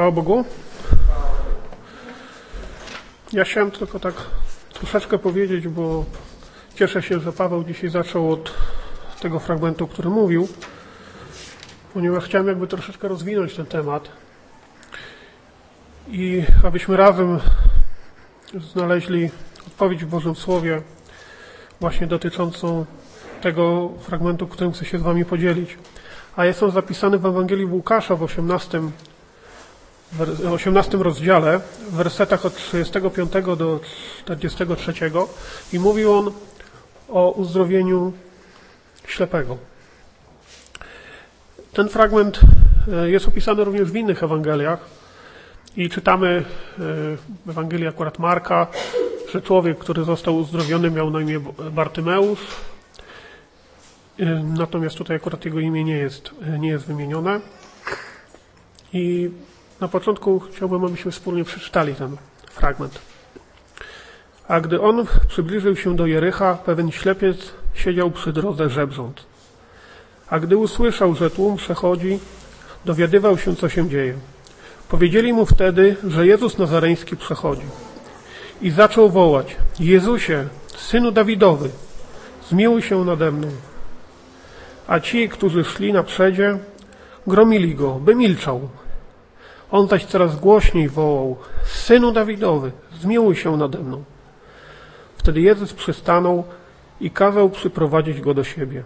Chwała Bogu. Ja chciałem tylko tak troszeczkę powiedzieć, bo cieszę się, że Paweł dzisiaj zaczął od tego fragmentu, który mówił, ponieważ chciałem jakby troszeczkę rozwinąć ten temat i abyśmy razem znaleźli odpowiedź w Bożym Słowie właśnie dotyczącą tego fragmentu, którym chcę się z Wami podzielić. A jest on zapisany w Ewangelii Łukasza w 18, w 18 rozdziale, w wersetach od 35 do 43 i mówił on o uzdrowieniu ślepego. Ten fragment e, jest opisany również w innych Ewangeliach i czytamy e, w Ewangelii akurat Marka, że człowiek, który został uzdrowiony miał na imię Bartymeusz, e, natomiast tutaj akurat jego imię nie jest, nie jest wymienione. I na początku chciałbym, abyśmy wspólnie przeczytali ten fragment. A gdy on przybliżył się do Jericha, pewien ślepiec siedział przy drodze żebrząc. A gdy usłyszał, że tłum przechodzi, dowiadywał się, co się dzieje. Powiedzieli mu wtedy, że Jezus Nazareński przechodzi. I zaczął wołać, Jezusie, Synu Dawidowy, zmiłuj się nade mną. A ci, którzy szli na przedzie, gromili go, by milczał. On zaś coraz głośniej wołał, Synu Dawidowy, zmiłuj się nade mną. Wtedy Jezus przystanął i kazał przyprowadzić go do siebie.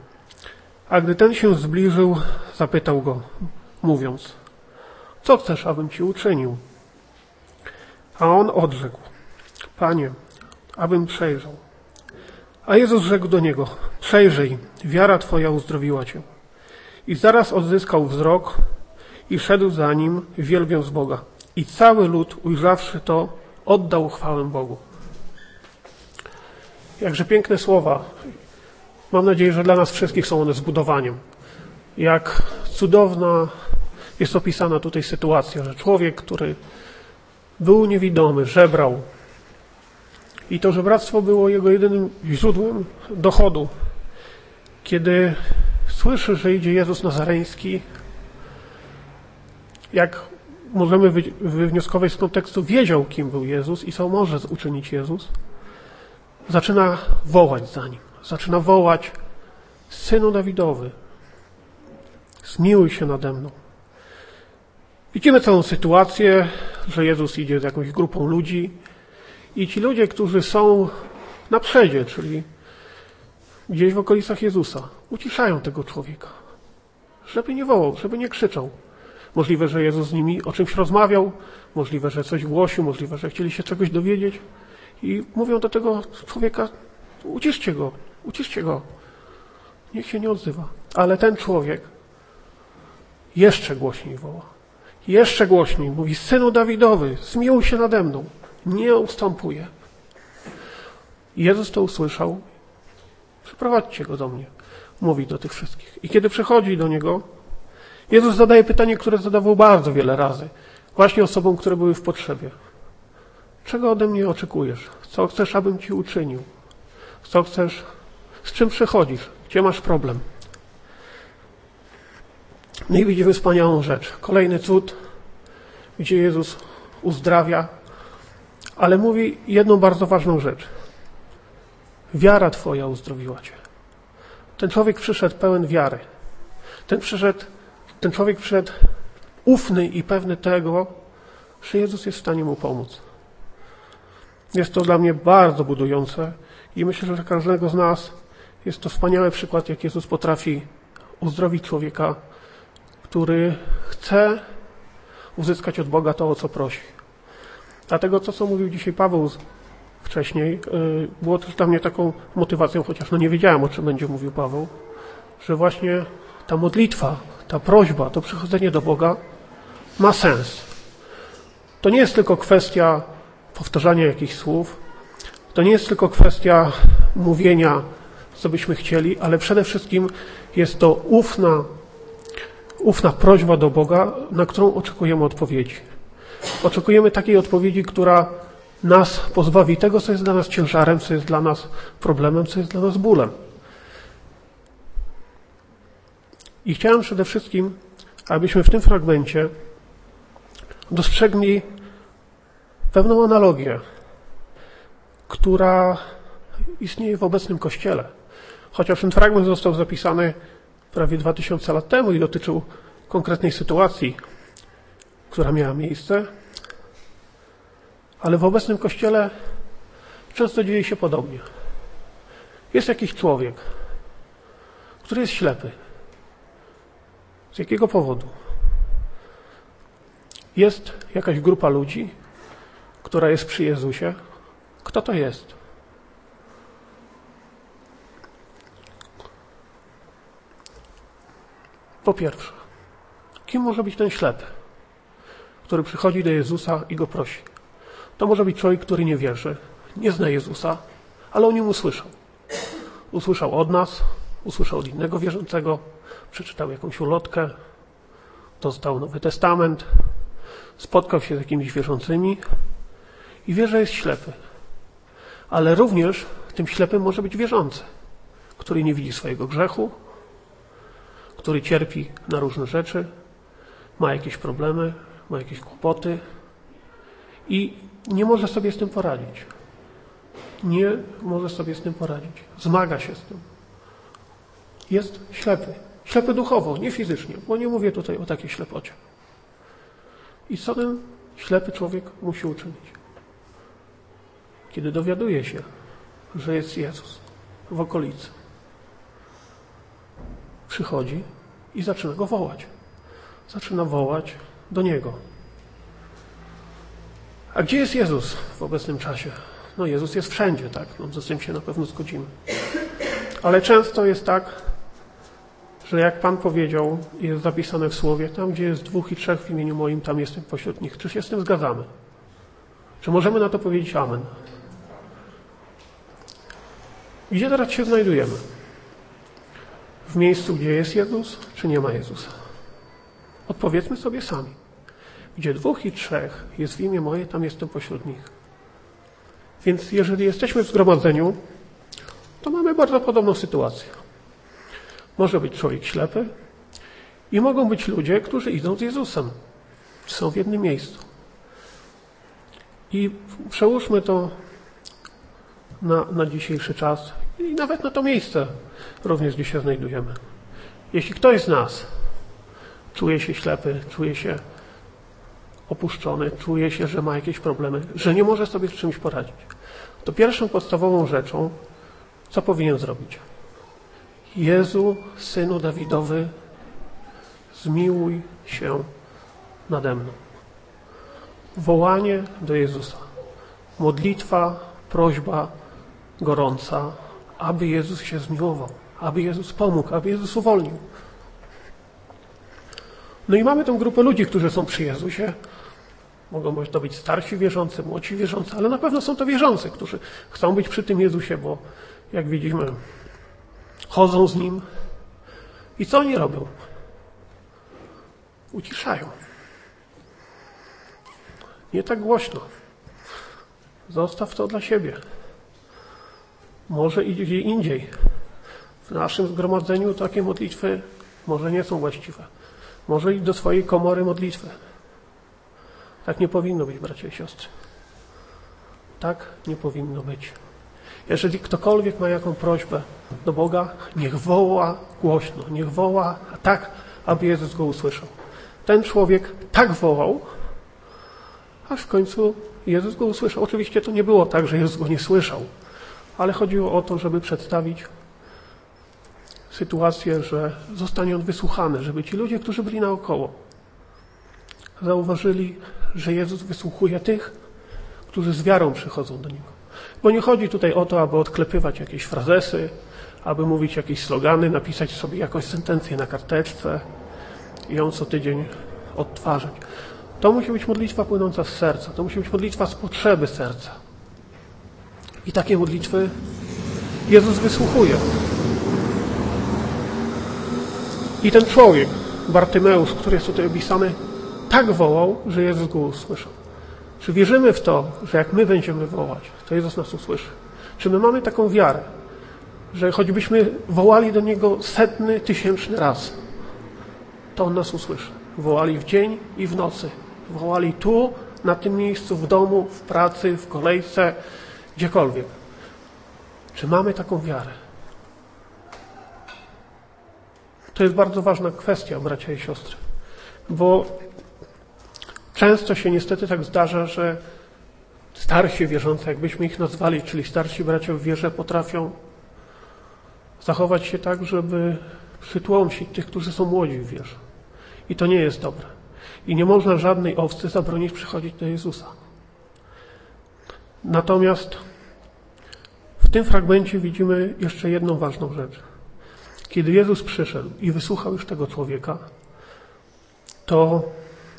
A gdy ten się zbliżył, zapytał go, mówiąc, co chcesz, abym ci uczynił? A on odrzekł, Panie, abym przejrzał. A Jezus rzekł do niego, przejrzyj, wiara twoja uzdrowiła cię. I zaraz odzyskał wzrok i szedł za nim, wielbiąc Boga. I cały lud, ujrzawszy to, oddał chwałę Bogu. Jakże piękne słowa. Mam nadzieję, że dla nas wszystkich są one zbudowaniem. Jak cudowna jest opisana tutaj sytuacja, że człowiek, który był niewidomy, żebrał i to żebractwo było jego jedynym źródłem dochodu. Kiedy słyszy, że idzie Jezus Nazareński, jak możemy wywnioskować z kontekstu, wiedział, kim był Jezus i co może uczynić Jezus, zaczyna wołać za nim. Zaczyna wołać, Synu Dawidowy, zmiłuj się nade mną. Widzimy całą sytuację, że Jezus idzie z jakąś grupą ludzi i ci ludzie, którzy są na przedzie, czyli gdzieś w okolicach Jezusa, uciszają tego człowieka, żeby nie wołał, żeby nie krzyczał. Możliwe, że Jezus z nimi o czymś rozmawiał, możliwe, że coś głosił, możliwe, że chcieli się czegoś dowiedzieć i mówią do tego człowieka, uciszcie go, uciszcie go. Niech się nie odzywa. Ale ten człowiek jeszcze głośniej woła. Jeszcze głośniej mówi, synu Dawidowy, zmiłuj się nade mną. Nie ustępuje. Jezus to usłyszał. Przyprowadźcie go do mnie. Mówi do tych wszystkich. I kiedy przychodzi do niego, Jezus zadaje pytanie, które zadawał bardzo wiele razy. Właśnie osobom, które były w potrzebie. Czego ode mnie oczekujesz? Co chcesz, abym ci uczynił? Co chcesz? Z czym przychodzisz? Gdzie masz problem? No i widzimy wspaniałą rzecz. Kolejny cud, gdzie Jezus uzdrawia, ale mówi jedną bardzo ważną rzecz. Wiara Twoja uzdrowiła Cię. Ten człowiek przyszedł pełen wiary. Ten, przyszedł, ten człowiek przyszedł ufny i pewny tego, że Jezus jest w stanie mu pomóc. Jest to dla mnie bardzo budujące i myślę, że dla każdego z nas jest to wspaniały przykład, jak Jezus potrafi uzdrowić człowieka, który chce uzyskać od Boga to, o co prosi. Dlatego to, co mówił dzisiaj Paweł wcześniej, y, było też dla mnie taką motywacją, chociaż no nie wiedziałem, o czym będzie mówił Paweł, że właśnie ta modlitwa, ta prośba, to przychodzenie do Boga ma sens. To nie jest tylko kwestia powtarzania jakichś słów. To nie jest tylko kwestia mówienia, co byśmy chcieli, ale przede wszystkim jest to ufna, ufna prośba do Boga, na którą oczekujemy odpowiedzi. Oczekujemy takiej odpowiedzi, która nas pozbawi tego, co jest dla nas ciężarem, co jest dla nas problemem, co jest dla nas bólem. I chciałem przede wszystkim, abyśmy w tym fragmencie dostrzegli pewną analogię, która istnieje w obecnym Kościele. Chociaż ten fragment został zapisany prawie 2000 lat temu i dotyczył konkretnej sytuacji, która miała miejsce, ale w obecnym Kościele często dzieje się podobnie. Jest jakiś człowiek, który jest ślepy. Z jakiego powodu? Jest jakaś grupa ludzi, która jest przy Jezusie. Kto to jest? Po pierwsze, kim może być ten ślepy, który przychodzi do Jezusa i go prosi? To może być człowiek, który nie wierzy, nie zna Jezusa, ale o nim usłyszał. Usłyszał od nas, usłyszał od innego wierzącego, przeczytał jakąś ulotkę, dostał Nowy Testament, spotkał się z jakimiś wierzącymi i wie, że jest ślepy. Ale również tym ślepym może być wierzący, który nie widzi swojego grzechu, który cierpi na różne rzeczy, ma jakieś problemy, ma jakieś kłopoty i nie może sobie z tym poradzić. Nie może sobie z tym poradzić. Zmaga się z tym. Jest ślepy. Ślepy duchowo, nie fizycznie, bo nie mówię tutaj o takiej ślepocie. I co ten ślepy człowiek musi uczynić? Kiedy dowiaduje się, że jest Jezus w okolicy, przychodzi i zaczyna go wołać. Zaczyna wołać do niego. A gdzie jest Jezus w obecnym czasie? No Jezus jest wszędzie, tak? No, z tym się na pewno zgodzimy. Ale często jest tak, że jak Pan powiedział, jest zapisane w Słowie, tam gdzie jest dwóch i trzech w imieniu moim, tam jestem pośród nich. Czy się z tym zgadzamy? Czy możemy na to powiedzieć Amen? Gdzie teraz się znajdujemy? W miejscu, gdzie jest Jezus, czy nie ma Jezusa? Odpowiedzmy sobie sami. Gdzie dwóch i trzech jest w imię moje, tam jestem pośród nich. Więc jeżeli jesteśmy w zgromadzeniu, to mamy bardzo podobną sytuację. Może być człowiek ślepy i mogą być ludzie, którzy idą z Jezusem. Są w jednym miejscu. I przełóżmy to na, na dzisiejszy czas i nawet na to miejsce również, gdzie się znajdujemy. Jeśli ktoś z nas czuje się ślepy, czuje się opuszczony, czuje się, że ma jakieś problemy, że nie może sobie z czymś poradzić, to pierwszą podstawową rzeczą, co powinien zrobić? Jezu, Synu Dawidowy, zmiłuj się nade mną. Wołanie do Jezusa. Modlitwa, prośba gorąca, aby Jezus się zmiłował, aby Jezus pomógł, aby Jezus uwolnił. No i mamy tę grupę ludzi, którzy są przy Jezusie. Mogą to być starsi wierzący, młodsi wierzący, ale na pewno są to wierzący, którzy chcą być przy tym Jezusie, bo jak widzimy, chodzą z Nim. I co oni robią? Uciszają. Nie tak głośno. Zostaw to dla siebie. Może idzie gdzie indziej. W naszym zgromadzeniu takie modlitwy może nie są właściwe. Może iść do swojej komory modlitwy. Tak nie powinno być, bracia i siostry. Tak nie powinno być. Jeżeli ktokolwiek ma jaką prośbę do Boga, niech woła głośno, niech woła tak, aby Jezus go usłyszał. Ten człowiek tak wołał, aż w końcu Jezus go usłyszał. Oczywiście to nie było tak, że Jezus go nie słyszał, ale chodziło o to, żeby przedstawić sytuację, że zostanie on wysłuchany, żeby ci ludzie, którzy byli naokoło, zauważyli, że Jezus wysłuchuje tych, którzy z wiarą przychodzą do Niego. Bo nie chodzi tutaj o to, aby odklepywać jakieś frazesy, aby mówić jakieś slogany, napisać sobie jakąś sentencję na karteczce i ją co tydzień odtwarzać. To musi być modlitwa płynąca z serca. To musi być modlitwa z potrzeby serca. I takie modlitwy Jezus wysłuchuje. I ten człowiek, Bartymeusz, który jest tutaj opisany, tak wołał, że Jezus go usłyszał. Czy wierzymy w to, że jak my będziemy wołać, to Jezus nas usłyszy? Czy my mamy taką wiarę, że choćbyśmy wołali do Niego setny, tysięczny raz, to On nas usłyszy. Wołali w dzień i w nocy wołali tu, na tym miejscu, w domu, w pracy, w kolejce, gdziekolwiek. Czy mamy taką wiarę? To jest bardzo ważna kwestia, bracia i siostry, bo często się niestety tak zdarza, że starsi wierzący, jakbyśmy ich nazwali, czyli starsi bracia w wierze, potrafią zachować się tak, żeby przytłomsić tych, którzy są młodzi w wierze. I to nie jest dobre. I nie można żadnej owcy zabronić przychodzić do Jezusa. Natomiast w tym fragmencie widzimy jeszcze jedną ważną rzecz. Kiedy Jezus przyszedł i wysłuchał już tego człowieka, to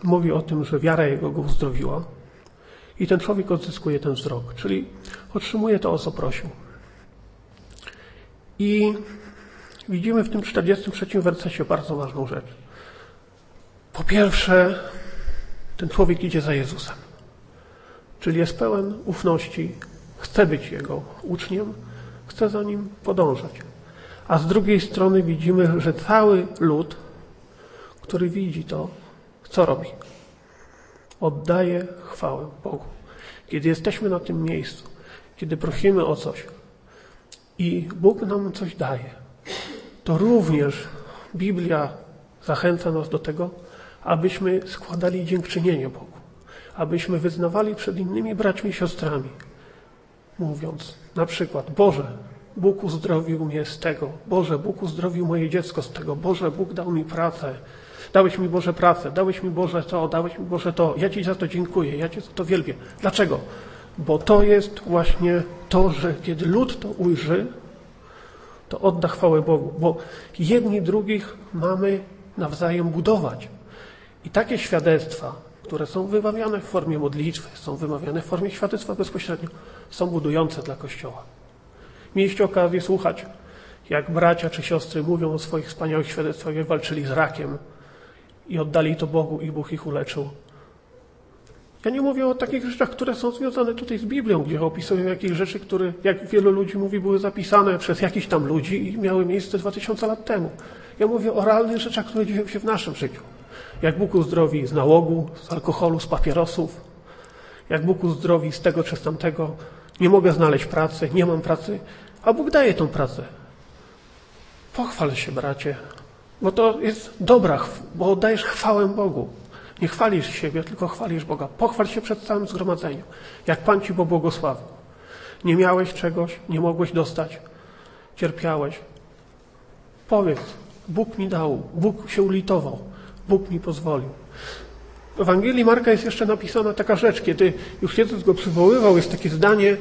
mówi o tym, że wiara jego go uzdrowiła i ten człowiek odzyskuje ten wzrok, czyli otrzymuje to, o co prosił. I widzimy w tym 43 wersecie bardzo ważną rzecz. Po pierwsze, ten człowiek idzie za Jezusem, czyli jest pełen ufności, chce być Jego uczniem, chce za Nim podążać. A z drugiej strony widzimy, że cały lud, który widzi to, co robi? Oddaje chwałę Bogu. Kiedy jesteśmy na tym miejscu, kiedy prosimy o coś i Bóg nam coś daje, to również Biblia zachęca nas do tego, abyśmy składali dziękczynienie Bogu, abyśmy wyznawali przed innymi braćmi i siostrami, mówiąc na przykład, Boże, Bóg uzdrowił mnie z tego, Boże, Bóg uzdrowił moje dziecko z tego, Boże, Bóg dał mi pracę, dałeś mi Boże pracę, dałeś mi Boże to, dałeś mi Boże to, ja Ci za to dziękuję, ja Cię za to wielbię. Dlaczego? Bo to jest właśnie to, że kiedy lud to ujrzy, to odda chwałę Bogu, bo jedni drugich mamy nawzajem budować. I takie świadectwa, które są wymawiane w formie modlitwy, są wymawiane w formie świadectwa bezpośrednio, są budujące dla Kościoła. Mieliście okazję słuchać, jak bracia czy siostry mówią o swoich wspaniałych świadectwach, jak walczyli z rakiem i oddali to Bogu i Bóg ich uleczył. Ja nie mówię o takich rzeczach, które są związane tutaj z Biblią, gdzie opisują jakieś rzeczy, które, jak wielu ludzi mówi, były zapisane przez jakichś tam ludzi i miały miejsce 2000 lat temu. Ja mówię o realnych rzeczach, które dzieją się w naszym życiu. Jak Bóg uzdrowi z nałogu, z alkoholu, z papierosów. Jak Bóg uzdrowi z tego czy z tamtego. Nie mogę znaleźć pracy, nie mam pracy, a Bóg daje tą pracę. Pochwal się, bracie, bo to jest dobra, bo oddajesz chwałę Bogu. Nie chwalisz siebie, tylko chwalisz Boga. Pochwal się przed całym zgromadzeniem, jak Pan Ci błogosławił. Nie miałeś czegoś, nie mogłeś dostać, cierpiałeś. Powiedz, Bóg mi dał, Bóg się ulitował, Bóg mi pozwolił. W Ewangelii Marka jest jeszcze napisana taka rzecz, kiedy już Jezus go przywoływał, jest takie zdanie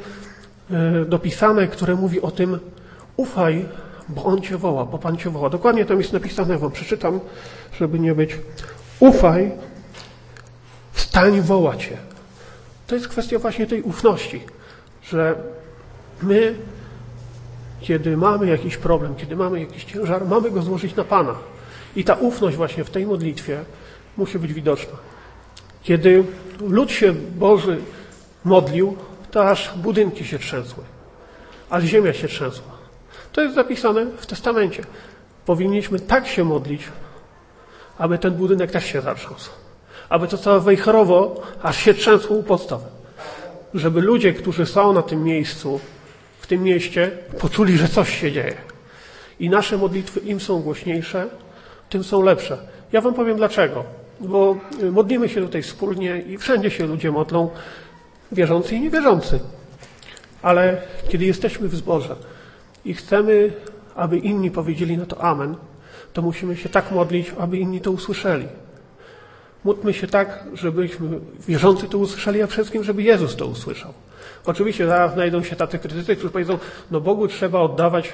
e, dopisane, które mówi o tym, ufaj, bo On Cię woła, bo Pan Cię woła. Dokładnie tam jest napisane, wam przeczytam, żeby nie być. Ufaj, wstań, woła Cię. To jest kwestia właśnie tej ufności, że my, kiedy mamy jakiś problem, kiedy mamy jakiś ciężar, mamy go złożyć na Pana. I ta ufność właśnie w tej modlitwie musi być widoczna. Kiedy lud się Boży modlił, to aż budynki się trzęsły, aż ziemia się trzęsła. To jest zapisane w testamencie. Powinniśmy tak się modlić, aby ten budynek też się zatrząsł. Aby to całe wejherowo aż się trzęsło u podstaw. Żeby ludzie, którzy są na tym miejscu, w tym mieście, poczuli, że coś się dzieje. I nasze modlitwy im są głośniejsze, tym są lepsze. Ja wam powiem dlaczego. Bo modlimy się tutaj wspólnie i wszędzie się ludzie modlą, wierzący i niewierzący. Ale kiedy jesteśmy w zborze i chcemy, aby inni powiedzieli na to Amen, to musimy się tak modlić, aby inni to usłyszeli. Módlmy się tak, żebyśmy wierzący to usłyszeli, a wszystkim, żeby Jezus to usłyszał. Oczywiście zaraz znajdą się tacy krytycy, którzy powiedzą, no Bogu trzeba oddawać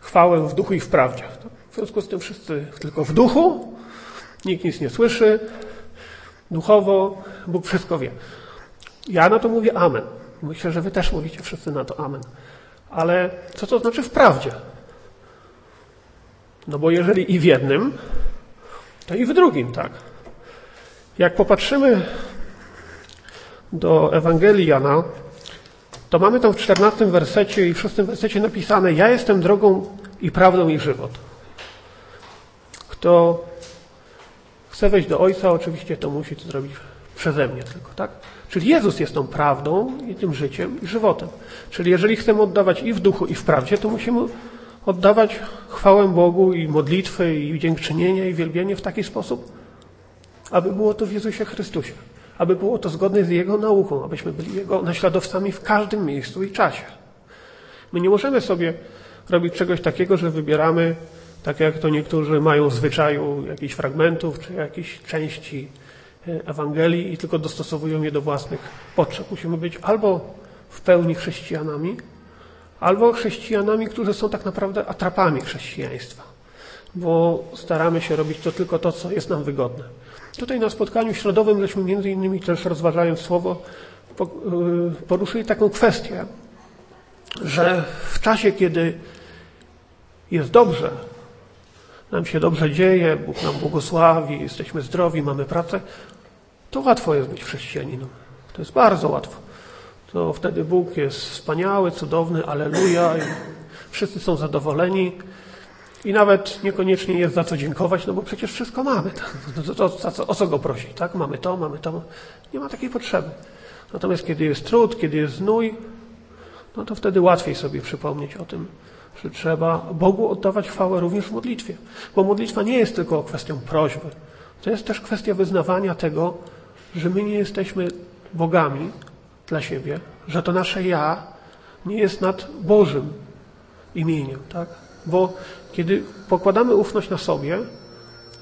chwałę w duchu i w prawdzie. W związku z tym wszyscy tylko w duchu, nikt nic nie słyszy, duchowo, Bóg wszystko wie. Ja na to mówię Amen. Myślę, że wy też mówicie wszyscy na to Amen. Ale co to znaczy w prawdzie? No bo jeżeli i w jednym, to i w drugim, tak. Jak popatrzymy do Ewangelii Jana, to mamy tam w 14 wersecie i w 6 wersecie napisane: Ja jestem drogą i prawdą i żywot. Kto chce wejść do Ojca, oczywiście to musi to zrobić przeze mnie tylko, tak? Czyli Jezus jest tą prawdą i tym życiem i żywotem. Czyli jeżeli chcemy oddawać i w duchu, i w prawdzie, to musimy oddawać chwałę Bogu i modlitwy, i dziękczynienie, i wielbienie w taki sposób, aby było to w Jezusie Chrystusie. Aby było to zgodne z Jego nauką, abyśmy byli Jego naśladowcami w każdym miejscu i czasie. My nie możemy sobie robić czegoś takiego, że wybieramy, tak jak to niektórzy mają zwyczaju, jakichś fragmentów czy jakichś części Ewangelii i tylko dostosowują je do własnych potrzeb. Musimy być albo w pełni chrześcijanami, albo chrześcijanami, którzy są tak naprawdę atrapami chrześcijaństwa, bo staramy się robić to tylko to, co jest nam wygodne. Tutaj na spotkaniu środowym żeśmy między innymi też rozważając słowo y, poruszyli taką kwestię, że w czasie, kiedy jest dobrze, nam się dobrze dzieje, Bóg nam błogosławi, jesteśmy zdrowi, mamy pracę, to łatwo jest być chrześcijaninem. To jest bardzo łatwo. To wtedy Bóg jest wspaniały, cudowny, aleluja, wszyscy są zadowoleni. I nawet niekoniecznie jest za co dziękować, no bo przecież wszystko mamy. No to, to, to, to, o co go prosić, tak? Mamy to, mamy to. Nie ma takiej potrzeby. Natomiast kiedy jest trud, kiedy jest znój, no to wtedy łatwiej sobie przypomnieć o tym, że trzeba Bogu oddawać chwałę również w modlitwie. Bo modlitwa nie jest tylko kwestią prośby. To jest też kwestia wyznawania tego, że my nie jesteśmy bogami dla siebie, że to nasze ja nie jest nad Bożym imieniem, tak? Bo kiedy pokładamy ufność na sobie,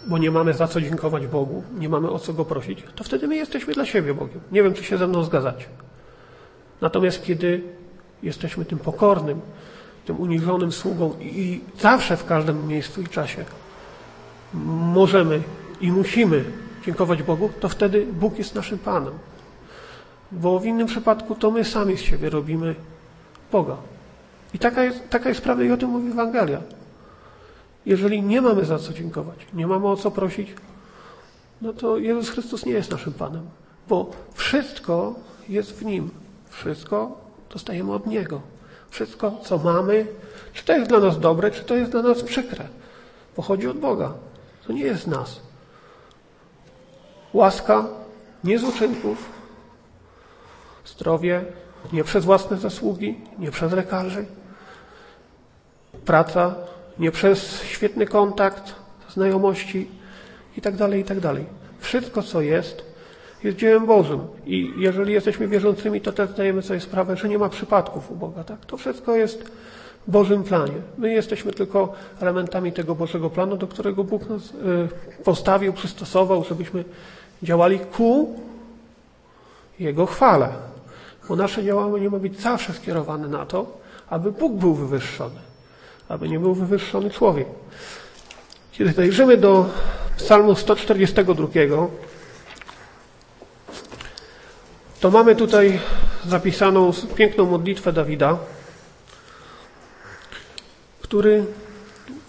bo nie mamy za co dziękować Bogu, nie mamy o co Go prosić, to wtedy my jesteśmy dla siebie Bogiem. Nie wiem, czy się ze mną zgadzacie. Natomiast kiedy jesteśmy tym pokornym, tym uniżonym sługą i zawsze w każdym miejscu i czasie możemy i musimy dziękować Bogu, to wtedy Bóg jest naszym Panem. Bo w innym przypadku to my sami z siebie robimy Boga. I taka jest, taka jest prawda i o tym mówi Ewangelia. Jeżeli nie mamy za co dziękować, nie mamy o co prosić, no to Jezus Chrystus nie jest naszym Panem, bo wszystko jest w Nim. Wszystko dostajemy od Niego. Wszystko, co mamy, czy to jest dla nas dobre, czy to jest dla nas przykre, pochodzi od Boga. To nie jest z nas. Łaska nie z uczynków, zdrowie nie przez własne zasługi, nie przez lekarzy, praca nie przez świetny kontakt, znajomości itd., tak itd. Tak Wszystko, co jest, jest dziełem Bożym. I jeżeli jesteśmy wierzącymi, to też zdajemy sobie sprawę, że nie ma przypadków u Boga. Tak? To wszystko jest w Bożym planie. My jesteśmy tylko elementami tego Bożego planu, do którego Bóg nas y, postawił, przystosował, żebyśmy działali ku Jego chwale. Bo nasze działanie ma być zawsze skierowane na to, aby Bóg był wywyższony aby nie był wywyższony człowiek. Kiedy zajrzymy do psalmu 142, to mamy tutaj zapisaną piękną modlitwę Dawida, który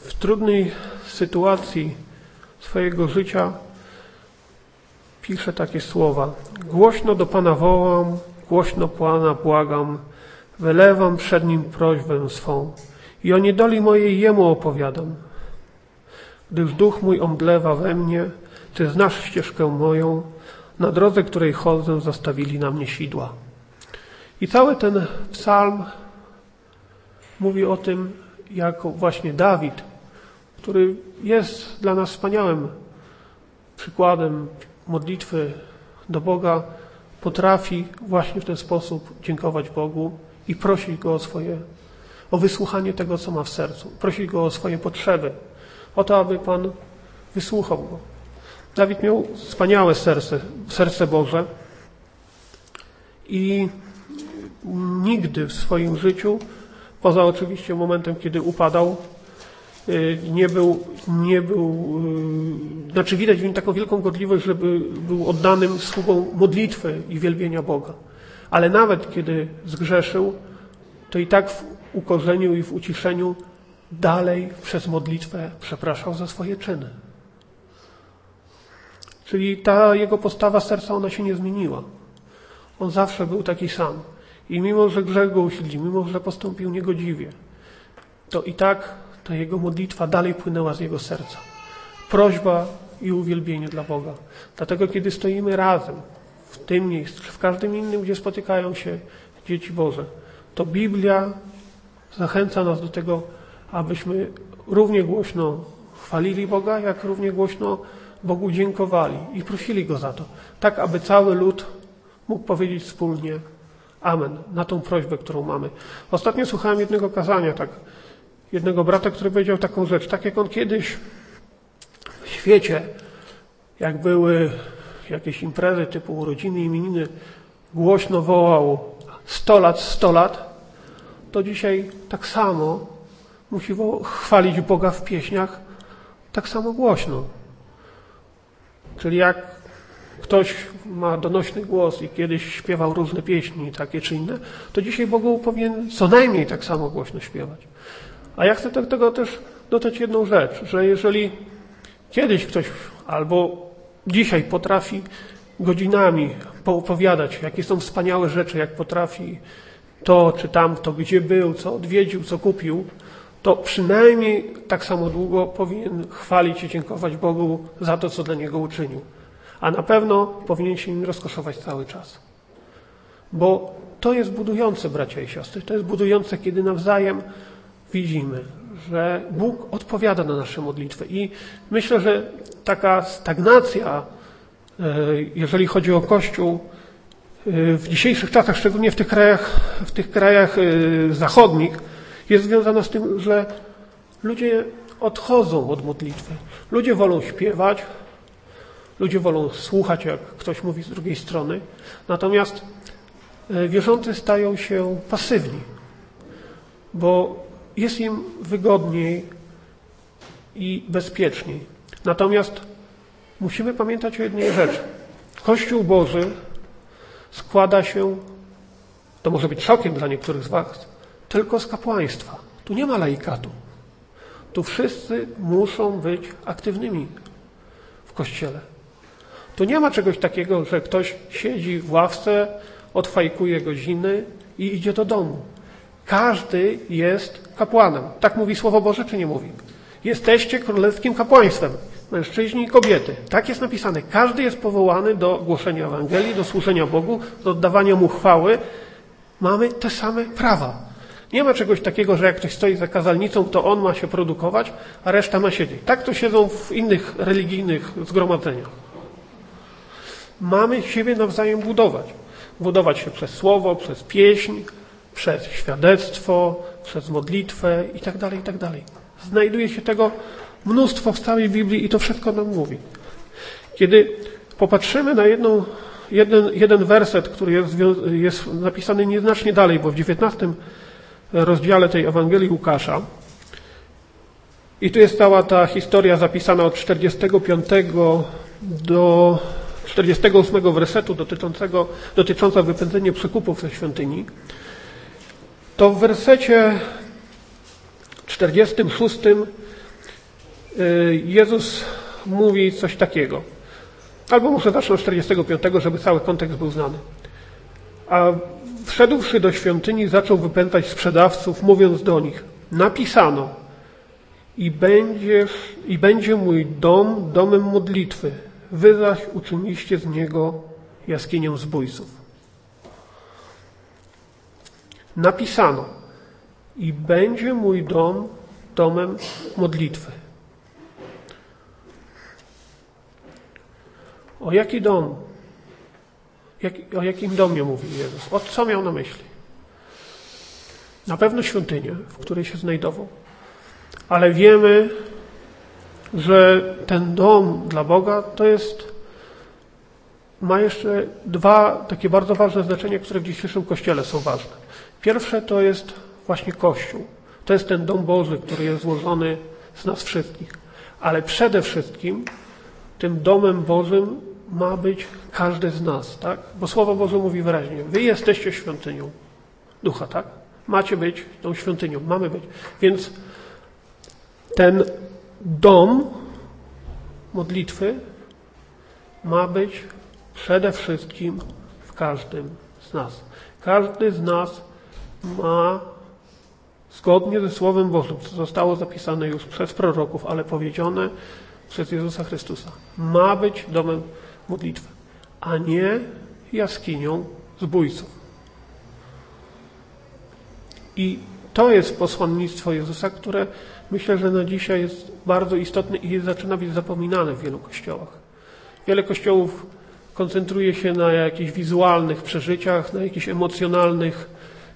w trudnej sytuacji swojego życia pisze takie słowa. Głośno do Pana wołam, głośno Pana błagam, wylewam przed Nim prośbę swą. I o niedoli mojej Jemu opowiadam. Gdyż duch mój omdlewa we mnie, Ty znasz ścieżkę moją, na drodze, której chodzę, zastawili na mnie sidła. I cały ten psalm mówi o tym, jak właśnie Dawid, który jest dla nas wspaniałym przykładem modlitwy do Boga, potrafi właśnie w ten sposób dziękować Bogu i prosić Go o swoje o wysłuchanie tego, co ma w sercu. Prosić Go o swoje potrzeby, o to, aby Pan wysłuchał Go. Dawid miał wspaniałe serce, serce Boże i nigdy w swoim życiu, poza oczywiście momentem, kiedy upadał, y, nie był, nie był, y, znaczy widać w nim taką wielką godliwość, żeby był oddanym sługą modlitwy i wielbienia Boga. Ale nawet kiedy zgrzeszył, to i tak w ukorzeniu i w uciszeniu dalej przez modlitwę przepraszał za swoje czyny. Czyli ta jego postawa serca, ona się nie zmieniła. On zawsze był taki sam. I mimo, że grzech go usiedli, mimo, że postąpił niegodziwie, to i tak ta jego modlitwa dalej płynęła z jego serca. Prośba i uwielbienie dla Boga. Dlatego, kiedy stoimy razem w tym miejscu, w każdym innym, gdzie spotykają się dzieci Boże, to Biblia zachęca nas do tego, abyśmy równie głośno chwalili Boga, jak równie głośno Bogu dziękowali i prosili Go za to. Tak, aby cały lud mógł powiedzieć wspólnie Amen na tą prośbę, którą mamy. Ostatnio słuchałem jednego kazania, tak, jednego brata, który powiedział taką rzecz. Tak jak on kiedyś w świecie, jak były jakieś imprezy typu urodziny, imieniny, głośno wołał 100 lat, 100 lat, to dzisiaj tak samo musi chwalić Boga w pieśniach tak samo głośno. Czyli jak ktoś ma donośny głos i kiedyś śpiewał różne pieśni, takie czy inne, to dzisiaj Bogu powinien co najmniej tak samo głośno śpiewać. A ja chcę do tego też dodać jedną rzecz, że jeżeli kiedyś ktoś albo dzisiaj potrafi godzinami poopowiadać, jakie są wspaniałe rzeczy, jak potrafi to czy tamto, gdzie był, co odwiedził, co kupił, to przynajmniej tak samo długo powinien chwalić i dziękować Bogu za to, co dla niego uczynił. A na pewno powinien się nim rozkoszować cały czas. Bo to jest budujące, bracia i siostry. To jest budujące, kiedy nawzajem widzimy, że Bóg odpowiada na nasze modlitwy. I myślę, że taka stagnacja, e, jeżeli chodzi o Kościół, e, w dzisiejszych czasach, szczególnie w tych krajach, w tych krajach e, zachodnich, jest związana z tym, że ludzie odchodzą od modlitwy. Ludzie wolą śpiewać, ludzie wolą słuchać, jak ktoś mówi z drugiej strony, natomiast e, wierzący stają się pasywni, bo jest im wygodniej i bezpieczniej. Natomiast musimy pamiętać o jednej rzeczy. Kościół Boży składa się, to może być szokiem dla niektórych z Was, tylko z kapłaństwa. Tu nie ma laikatu. Tu wszyscy muszą być aktywnymi w kościele. Tu nie ma czegoś takiego, że ktoś siedzi w ławce, odfajkuje godziny i idzie do domu. Każdy jest kapłanem. Tak mówi Słowo Boże, czy nie mówi? Jesteście królewskim kapłaństwem. Mężczyźni i kobiety. Tak jest napisane. Każdy jest powołany do głoszenia Ewangelii, do służenia Bogu, do oddawania Mu chwały. Mamy te same prawa. Nie ma czegoś takiego, że jak ktoś stoi za kazalnicą, to on ma się produkować, a reszta ma siedzieć. Tak to siedzą w innych religijnych zgromadzeniach. Mamy siebie nawzajem budować. Budować się przez słowo, przez pieśń, przez świadectwo, przez modlitwę itd., tak itd. Tak Znajduje się tego mnóstwo w całej Biblii i to wszystko nam mówi. Kiedy popatrzymy na jedną, jeden, jeden werset, który jest, jest napisany nieznacznie dalej, bo w XIX rozdziale tej Ewangelii Łukasza. I tu jest cała ta historia zapisana od 45 do 48 wersetu dotyczącego, dotycząca wypędzenia przekupów ze świątyni. To w wersecie 46 y, Jezus mówi coś takiego. Albo muszę zacząć od 45, żeby cały kontekst był znany. A Wszedłszy do świątyni, zaczął wypętać sprzedawców, mówiąc do nich: Napisano, i, będziesz, i będzie mój dom domem modlitwy, wy zaś uczyniliście z niego jaskinię zbójców. Napisano, i będzie mój dom domem modlitwy. O jaki dom jak, o jakim domie mówi Jezus? O co miał na myśli? Na pewno świątynię, w której się znajdował. Ale wiemy, że ten dom dla Boga to jest, ma jeszcze dwa takie bardzo ważne znaczenia, które w dzisiejszym kościele są ważne. Pierwsze to jest właśnie Kościół. To jest ten dom Boży, który jest złożony z nas wszystkich. Ale przede wszystkim tym domem Bożym ma być każdy z nas, tak? Bo Słowo Boże mówi wyraźnie, wy jesteście świątynią ducha, tak? Macie być tą świątynią, mamy być. Więc ten dom modlitwy ma być przede wszystkim w każdym z nas. Każdy z nas ma zgodnie ze Słowem Bożym, co zostało zapisane już przez proroków, ale powiedziane przez Jezusa Chrystusa. Ma być domem modlitwy, a nie jaskinią zbójców. I to jest posłannictwo Jezusa, które myślę, że na dzisiaj jest bardzo istotne i zaczyna być zapominane w wielu kościołach. Wiele kościołów koncentruje się na jakichś wizualnych przeżyciach, na jakichś emocjonalnych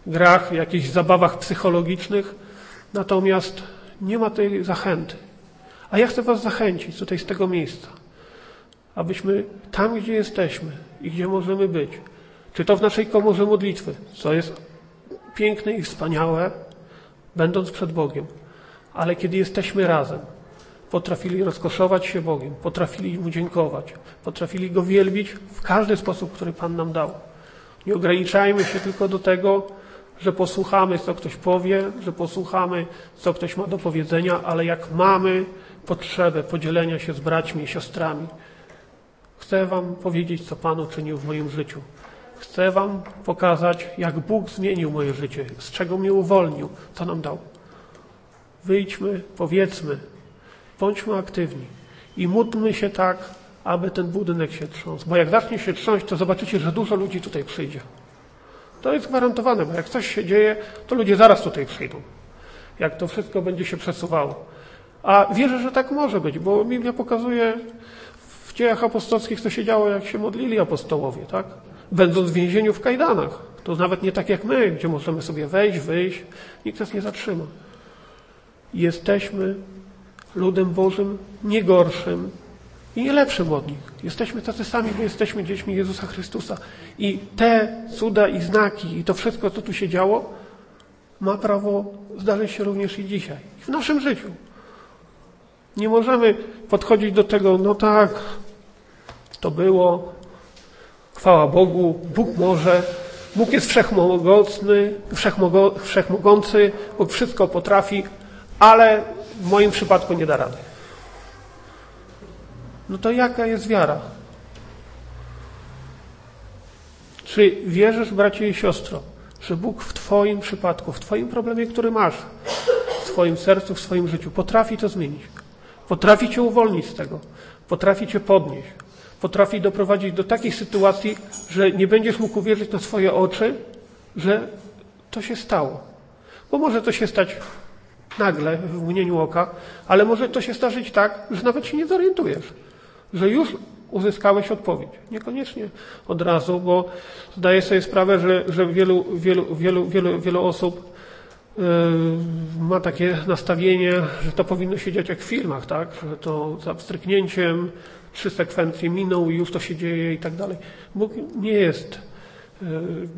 grach, jakichś zabawach psychologicznych, natomiast nie ma tej zachęty. A ja chcę Was zachęcić tutaj z tego miejsca, abyśmy tam, gdzie jesteśmy i gdzie możemy być, czy to w naszej komorze modlitwy, co jest piękne i wspaniałe, będąc przed Bogiem, ale kiedy jesteśmy razem, potrafili rozkoszować się Bogiem, potrafili Mu dziękować, potrafili Go wielbić w każdy sposób, który Pan nam dał. Nie ograniczajmy się tylko do tego, że posłuchamy, co ktoś powie, że posłuchamy, co ktoś ma do powiedzenia, ale jak mamy potrzebę podzielenia się z braćmi i siostrami, chcę Wam powiedzieć, co Pan uczynił w moim życiu. Chcę Wam pokazać, jak Bóg zmienił moje życie, z czego mnie uwolnił, co nam dał. Wyjdźmy, powiedzmy, bądźmy aktywni i módlmy się tak, aby ten budynek się trząsł. Bo jak zacznie się trząść, to zobaczycie, że dużo ludzi tutaj przyjdzie. To jest gwarantowane, bo jak coś się dzieje, to ludzie zaraz tutaj przyjdą. Jak to wszystko będzie się przesuwało. A wierzę, że tak może być, bo Biblia pokazuje dziejach apostolskich, co się działo, jak się modlili apostołowie, tak? Będąc w więzieniu w kajdanach. To nawet nie tak jak my, gdzie możemy sobie wejść, wyjść, nikt nas nie zatrzyma. Jesteśmy ludem Bożym nie gorszym i nie lepszym od nich. Jesteśmy tacy sami, bo jesteśmy dziećmi Jezusa Chrystusa. I te cuda i znaki i to wszystko, co tu się działo, ma prawo zdarzyć się również i dzisiaj. W naszym życiu. Nie możemy podchodzić do tego, no tak, to było, chwała Bogu, Bóg może, Bóg jest wszechmogący, wszechmogący, Bóg wszystko potrafi, ale w moim przypadku nie da rady. No to jaka jest wiara? Czy wierzysz, bracie i siostro, że Bóg w Twoim przypadku, w Twoim problemie, który masz, w Twoim sercu, w swoim życiu, potrafi to zmienić? Potrafi Cię uwolnić z tego, potrafi Cię podnieść, potrafi doprowadzić do takich sytuacji, że nie będziesz mógł uwierzyć na swoje oczy, że to się stało. Bo może to się stać nagle, w mgnieniu oka, ale może to się zdarzyć tak, że nawet się nie zorientujesz, że już uzyskałeś odpowiedź. Niekoniecznie od razu, bo zdaję sobie sprawę, że, że wielu, wielu, wielu, wielu, wielu osób yy, ma takie nastawienie, że to powinno się dziać jak w filmach, tak? Że to za wstryknięciem trzy sekwencje minął i już to się dzieje i tak dalej. Bóg nie jest E,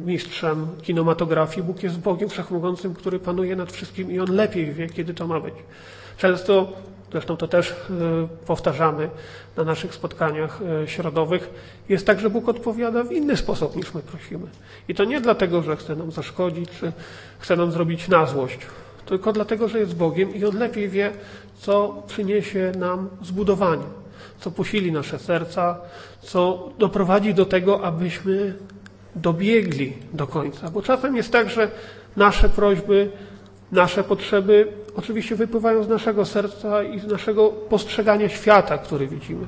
mistrzem kinematografii. Bóg jest Bogiem Wszechmogącym, który panuje nad wszystkim i On lepiej wie, kiedy to ma być. Często, zresztą to też e, powtarzamy na naszych spotkaniach e, środowych, jest tak, że Bóg odpowiada w inny sposób niż my prosimy. I to nie dlatego, że chce nam zaszkodzić, czy chce nam zrobić na złość, tylko dlatego, że jest Bogiem i On lepiej wie, co przyniesie nam zbudowanie, co posili nasze serca, co doprowadzi do tego, abyśmy dobiegli do końca. Bo czasem jest tak, że nasze prośby, nasze potrzeby oczywiście wypływają z naszego serca i z naszego postrzegania świata, który widzimy.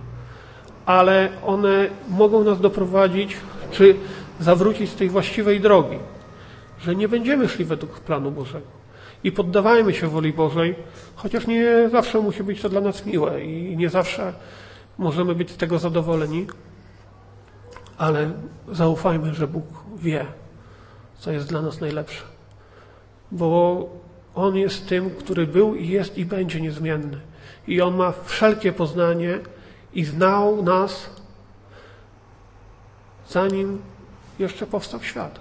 Ale one mogą nas doprowadzić, czy zawrócić z tej właściwej drogi, że nie będziemy szli według planu Bożego. I poddawajmy się woli Bożej, chociaż nie zawsze musi być to dla nas miłe i nie zawsze możemy być z tego zadowoleni, ale zaufajmy, że Bóg wie, co jest dla nas najlepsze. Bo On jest tym, który był i jest i będzie niezmienny. I On ma wszelkie poznanie i znał nas, zanim jeszcze powstał świat.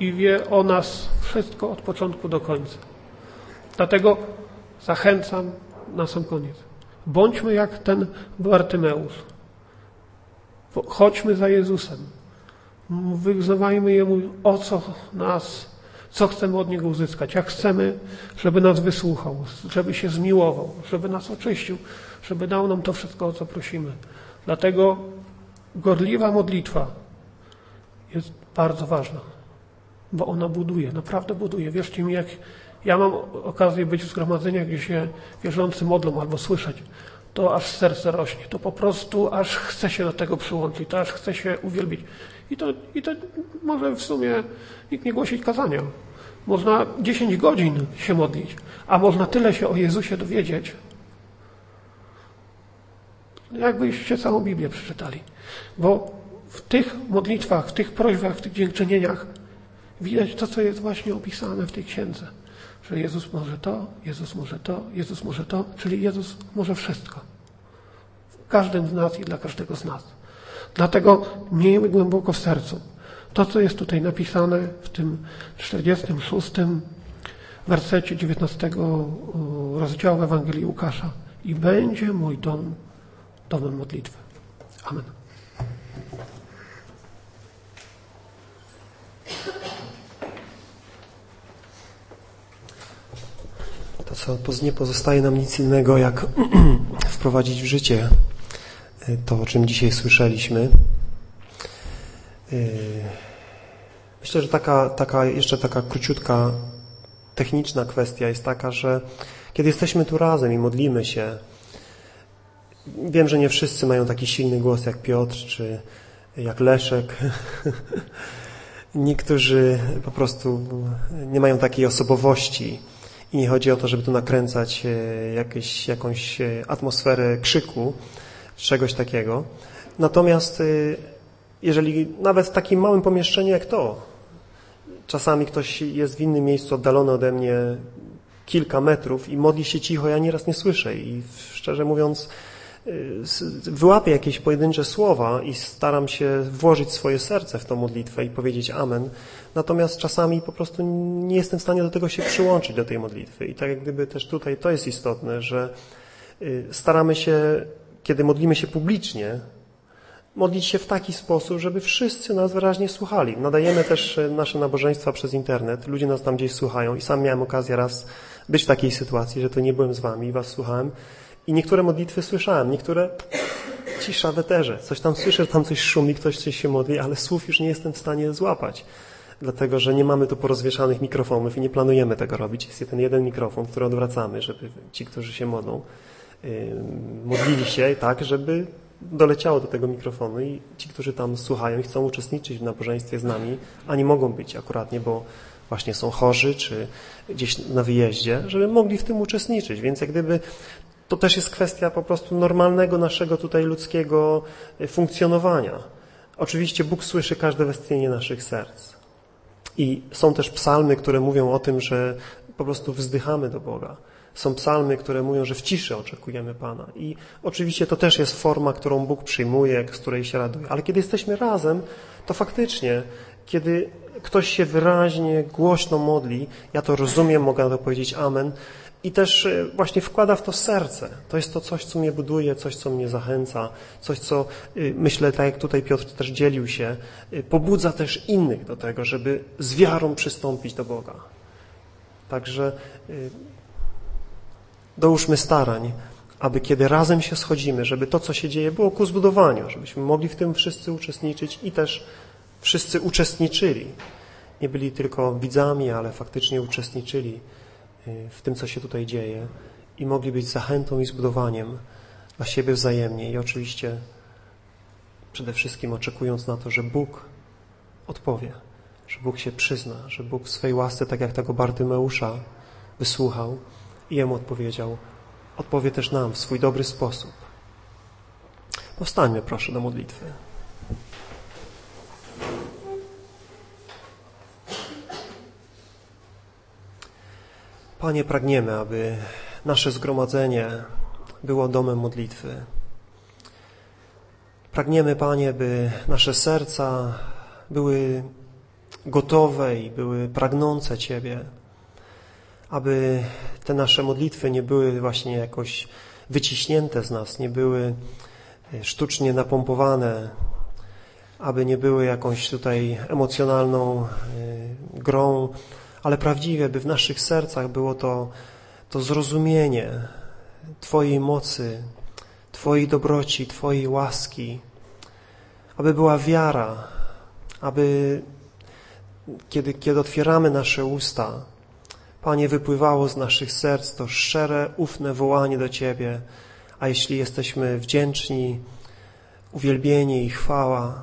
I wie o nas wszystko od początku do końca. Dlatego zachęcam na sam koniec. Bądźmy jak ten Bartymeusz. Chodźmy za Jezusem. Wyznawajmy Jemu, o co nas, co chcemy od Niego uzyskać, jak chcemy, żeby nas wysłuchał, żeby się zmiłował, żeby nas oczyścił, żeby dał nam to wszystko, o co prosimy. Dlatego gorliwa modlitwa jest bardzo ważna. bo ona buduje, naprawdę buduje. Wierzcie mi, jak ja mam okazję być w zgromadzeniach, gdzie się wierzący modlą albo słyszeć, to aż serce rośnie. To po prostu aż chce się do tego przyłączyć, to aż chce się uwielbić. I to, I to może w sumie nikt nie głosić kazania. Można 10 godzin się modlić, a można tyle się o Jezusie dowiedzieć, jakbyście całą Biblię przeczytali. Bo w tych modlitwach, w tych prośbach, w tych dziękczynieniach widać to, co jest właśnie opisane w tej księdze. Że Jezus może to, Jezus może to, Jezus może to, czyli Jezus może wszystko. W każdym z nas i dla każdego z nas. Dlatego miejmy głęboko w sercu to, co jest tutaj napisane w tym 46 wersecie 19 rozdziału Ewangelii Łukasza. I będzie mój dom domem modlitwy. Amen. To co nie pozostaje nam nic innego, jak wprowadzić w życie e, to, o czym dzisiaj słyszeliśmy. E, myślę, że taka, taka, jeszcze taka króciutka techniczna kwestia jest taka, że kiedy jesteśmy tu razem i modlimy się, wiem, że nie wszyscy mają taki silny głos jak Piotr czy jak Leszek. Niektórzy po prostu nie mają takiej osobowości i nie chodzi o to, żeby tu nakręcać e, jakieś, jakąś e, atmosferę krzyku, czegoś takiego. Natomiast e, jeżeli nawet w takim małym pomieszczeniu jak to, czasami ktoś jest w innym miejscu oddalony ode mnie kilka metrów i modli się cicho, ja nieraz nie słyszę i szczerze mówiąc wyłapię jakieś pojedyncze słowa i staram się włożyć swoje serce w tą modlitwę i powiedzieć amen. Natomiast czasami po prostu nie jestem w stanie do tego się przyłączyć, do tej modlitwy. I tak jak gdyby też tutaj to jest istotne, że y, staramy się, kiedy modlimy się publicznie, modlić się w taki sposób, żeby wszyscy nas wyraźnie słuchali. Nadajemy też y, nasze nabożeństwa przez internet, ludzie nas tam gdzieś słuchają i sam miałem okazję raz być w takiej sytuacji, że to nie byłem z wami i was słuchałem i niektóre modlitwy słyszałem, niektóre cisza w eterze. Coś tam słyszę, tam coś szumi, ktoś coś się modli, ale słów już nie jestem w stanie złapać. Dlatego, że nie mamy tu porozwieszanych mikrofonów i nie planujemy tego robić. Jest ten jeden mikrofon, który odwracamy, żeby ci, którzy się modlą, yy, modlili się tak, żeby doleciało do tego mikrofonu i ci, którzy tam słuchają i chcą uczestniczyć w nabożeństwie z nami, a nie mogą być akuratnie, bo właśnie są chorzy, czy gdzieś na wyjeździe, żeby mogli w tym uczestniczyć. Więc jak gdyby to też jest kwestia po prostu normalnego naszego tutaj ludzkiego e, funkcjonowania. Oczywiście Bóg słyszy każde westchnienie naszych serc. I są też psalmy, które mówią o tym, że po prostu wzdychamy do Boga. Są psalmy, które mówią, że w ciszy oczekujemy Pana. I oczywiście to też jest forma, którą Bóg przyjmuje, z której się raduje. Ale kiedy jesteśmy razem, to faktycznie, kiedy ktoś się wyraźnie, głośno modli, ja to rozumiem, mogę na to powiedzieć amen, i też e, właśnie wkłada w to serce. To jest to coś, co mnie buduje, coś, co mnie zachęca, coś, co y, myślę, tak jak tutaj Piotr też dzielił się, y, pobudza też innych do tego, żeby z wiarą przystąpić do Boga. Także dołóżmy starań, aby kiedy razem się schodzimy, żeby to, co się dzieje, było ku zbudowaniu, żebyśmy mogli w tym wszyscy uczestniczyć i też wszyscy uczestniczyli. Nie byli tylko widzami, ale faktycznie uczestniczyli w tym, co się tutaj dzieje i mogli być zachętą i zbudowaniem dla siebie wzajemnie i oczywiście przede wszystkim oczekując na to, że Bóg odpowie, że Bóg się przyzna, że Bóg w swej łasce, tak jak tego Bartymeusza wysłuchał i jemu odpowiedział, odpowie też nam w swój dobry sposób. Powstańmy proszę do modlitwy. Panie, pragniemy, aby nasze zgromadzenie było domem modlitwy. Pragniemy, Panie, by nasze serca były gotowe i były pragnące Ciebie, aby te nasze modlitwy nie były właśnie jakoś wyciśnięte z nas, nie były sztucznie napompowane, aby nie były jakąś tutaj emocjonalną e, grą, ale prawdziwie, by w naszych sercach było to, to zrozumienie Twojej mocy, Twojej dobroci, Twojej łaski, aby była wiara, aby kiedy, kiedy otwieramy nasze usta, Panie, wypływało z naszych serc to szczere, ufne wołanie do Ciebie, a jeśli jesteśmy wdzięczni, uwielbienie i chwała,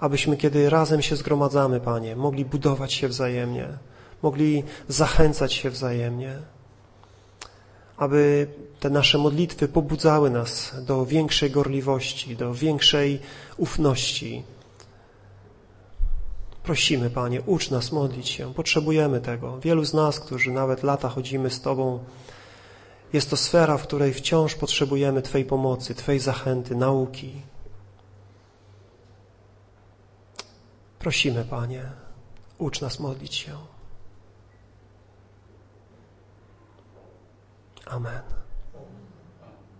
abyśmy, kiedy razem się zgromadzamy, Panie, mogli budować się wzajemnie, mogli zachęcać się wzajemnie, aby te nasze modlitwy pobudzały nas do większej gorliwości, do większej ufności. Prosimy, Panie, ucz nas modlić się, potrzebujemy tego. Wielu z nas, którzy nawet lata chodzimy z Tobą, jest to sfera, w której wciąż potrzebujemy Twojej pomocy, Twojej zachęty, nauki. Prosimy, Panie, ucz nas modlić się. Amen.